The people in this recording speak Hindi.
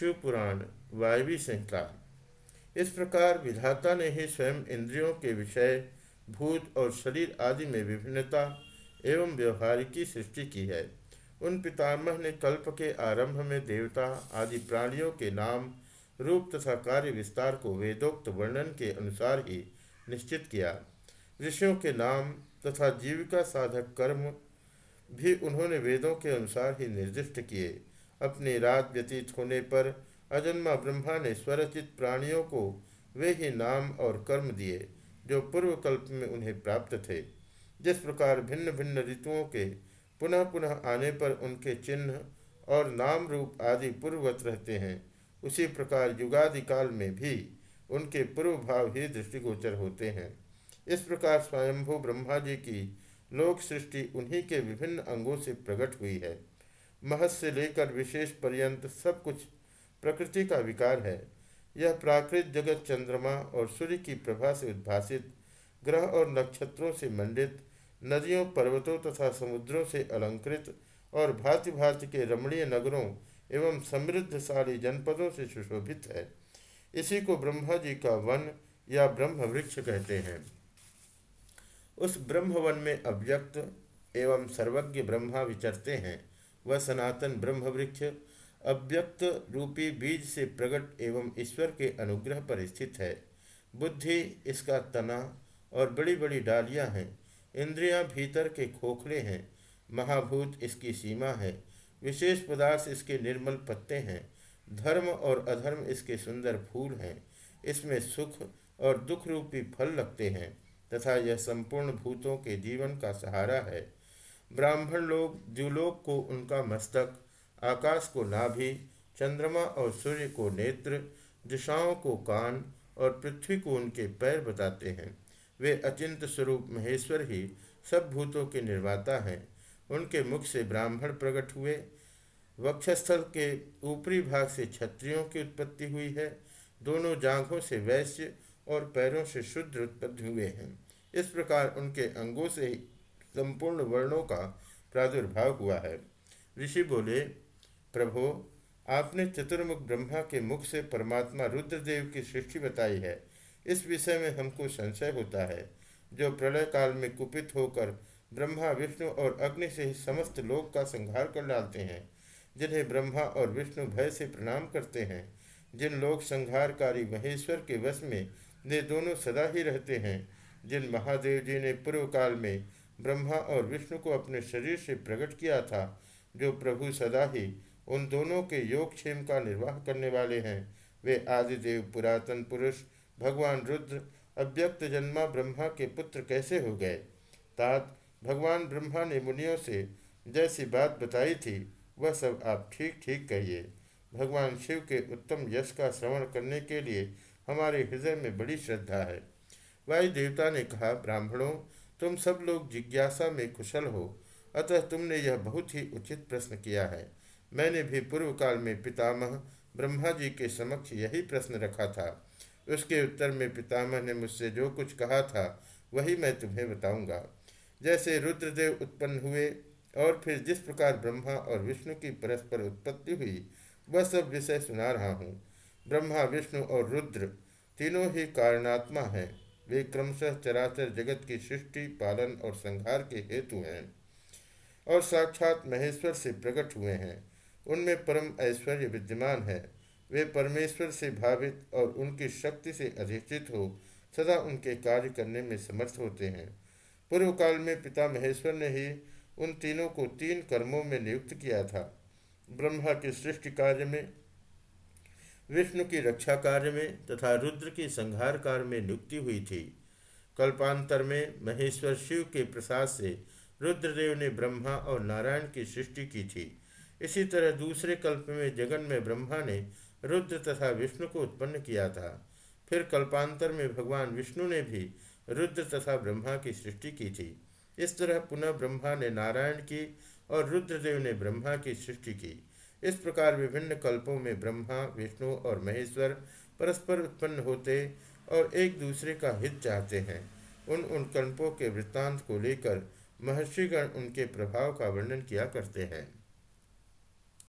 शिव पुराण वायवी संहिता इस प्रकार विधाता ने ही स्वयं इंद्रियों के विषय, भूत और शरीर आदि में विभिन्नता एवं व्यवहारिकी सृष्टि की है। उन पितामह ने कल्प के आरंभ में देवता आदि प्राणियों के नाम, रूप तथा कार्य विस्तार को वेदोक्त वर्णन के अनुसार ही निश्चित किया। ऋषियों के नाम तथा जीविका साधक कर्म भी उन्होंने वेदों के अनुसार ही निर्दिष्ट किए। अपनी रात व्यतीत होने पर अजन्मा ब्रह्मा ने स्वरचित प्राणियों को वे ही नाम और कर्म दिए, जो पूर्व कल्प में उन्हें प्राप्त थे। जिस प्रकार भिन्न भिन्न ऋतुओं के पुनः पुनः आने पर उनके चिन्ह और नाम रूप आदि पूर्ववत रहते हैं, उसी प्रकार युगादि काल में भी उनके पूर्व भाव ही दृष्टिगोचर होते हैं। इस प्रकार स्वयंभू ब्रह्मा जी की लोक सृष्टि उन्हीं के विभिन्न अंगों से प्रकट हुई है। महस से लेकर विशेष पर्यंत सब कुछ प्रकृति का विकार है। यह प्राकृत जगत चंद्रमा और सूर्य की प्रभा से उद्भासित, ग्रह और नक्षत्रों से मंडित, नदियों, पर्वतों तथा समुद्रों से अलंकृत और भांति भांति के रमणीय नगरों एवं समृद्धशाली जनपदों से सुशोभित है। इसी को ब्रह्मा जी का वन या ब्रह्म वृक्ष कहते हैं। उस ब्रह्मवन में अव्यक्त एवं सर्वज्ञ ब्रह्मा विचरते हैं। वह सनातन ब्रह्म वृक्ष अव्यक्त रूपी बीज से प्रकट एवं ईश्वर के अनुग्रह पर स्थित है। बुद्धि इसका तना और बड़ी बड़ी डालियाँ हैं। इंद्रियाँ भीतर के खोखले हैं। महाभूत इसकी सीमा है। विशेष पदार्थ इसके निर्मल पत्ते हैं। धर्म और अधर्म इसके सुंदर फूल हैं। इसमें सुख और दुख रूपी फल लगते हैं तथा यह संपूर्ण भूतों के जीवन का सहारा है। ब्राह्मण लोग द्युलोक को उनका मस्तक, आकाश को नाभि, चंद्रमा और सूर्य को नेत्र, दिशाओं को कान और पृथ्वी को उनके पैर बताते हैं। वे अचिंत स्वरूप महेश्वर ही सब भूतों के निर्माता हैं। उनके मुख से ब्राह्मण प्रकट हुए। वक्षस्थल के ऊपरी भाग से क्षत्रियों की उत्पत्ति हुई है। दोनों जांघों से वैश्य और पैरों से शुद्ध उत्पन्न हुए हैं। इस प्रकार उनके अंगों से संपूर्ण वर्णों का प्रादुर्भाव हुआ है। ऋषि बोले, प्रभो, आपने चतुर्मुख ब्रह्मा के मुख से परमात्मा रुद्रदेव की सृष्टि बताई है। इस विषय में हमको संशय होता है। जो प्रलय काल में कुपित होकर ब्रह्मा, विष्णु और अग्नि से ही समस्त लोक का संहार कर डालते हैं, जिन्हें ब्रह्मा और विष्णु भय से प्रणाम करते हैं, जिन लोक संहारकारी महेश्वर के वश में वे दोनों सदा ही रहते हैं, जिन महादेव जी ने पूर्व काल में ब्रह्मा और विष्णु को अपने शरीर से प्रकट किया था, जो प्रभु सदा ही उन दोनों के योगक्षेम का निर्वाह करने वाले हैं। वे आदिदेव, पुरातन पुरुष, भगवान रुद्र, अव्यक्त जन्मा ब्रह्मा के पुत्र कैसे हो गए? तात, भगवान ब्रह्मा ने मुनियों से जैसी बात बताई थी, वह सब आप ठीक ठीक कहिए। भगवान शिव के उत्तम यश का श्रवण करने के लिए हमारे हृदय में बड़ी श्रद्धा है। वायु देवता ने कहा, ब्राह्मणों तुम सब लोग जिज्ञासा में कुशल हो, अतः तुमने यह बहुत ही उचित प्रश्न किया है। मैंने भी पूर्व काल में पितामह ब्रह्मा जी के समक्ष यही प्रश्न रखा था। उसके उत्तर में पितामह ने मुझसे जो कुछ कहा था, वही मैं तुम्हें बताऊँगा। जैसे रुद्रदेव उत्पन्न हुए, और फिर जिस प्रकार ब्रह्मा और विष्णु की परस्पर उत्पत्ति हुई, वह सब विषय सुना रहा हूँ। ब्रह्मा, विष्णु और रुद्र तीनों ही कारणात्मा हैं। वे क्रमशः चराचर जगत की सृष्टि, पालन और संहार के हेतु हैं और साक्षात महेश्वर से प्रकट हुए हैं। उनमें परम ऐश्वर्य विद्यमान है। वे परमेश्वर से भावित और उनकी शक्ति से अधिष्ठित हो, सदा उनके कार्य करने में समर्थ होते हैं। पूर्व काल में पिता महेश्वर ने ही उन तीनों को तीन कर्मों में नियुक्त किया था। ब्रह्मा के सृष्टि कार्य में विष्णु की रक्षा कार्य में तथा रुद्र की संहार कार्य में नियुक्ति हुई थी। कल्पांतर में महेश्वर शिव के प्रसाद से रुद्रदेव ने ब्रह्मा और नारायण की सृष्टि की थी। इसी तरह दूसरे कल्प में जगन में ब्रह्मा ने रुद्र तथा विष्णु को उत्पन्न किया था। फिर कल्पांतर में भगवान विष्णु ने भी रुद्र तथा ब्रह्मा की सृष्टि की थी। इस तरह पुनः ब्रह्मा ने नारायण की और रुद्रदेव ने ब्रह्मा की सृष्टि की। इस प्रकार विभिन्न कल्पों में ब्रह्मा, विष्णु और महेश्वर परस्पर उत्पन्न होते और एक दूसरे का हित चाहते हैं। उन उन कल्पों के वृत्तांत को लेकर महर्षिगण उनके प्रभाव का वर्णन किया करते हैं।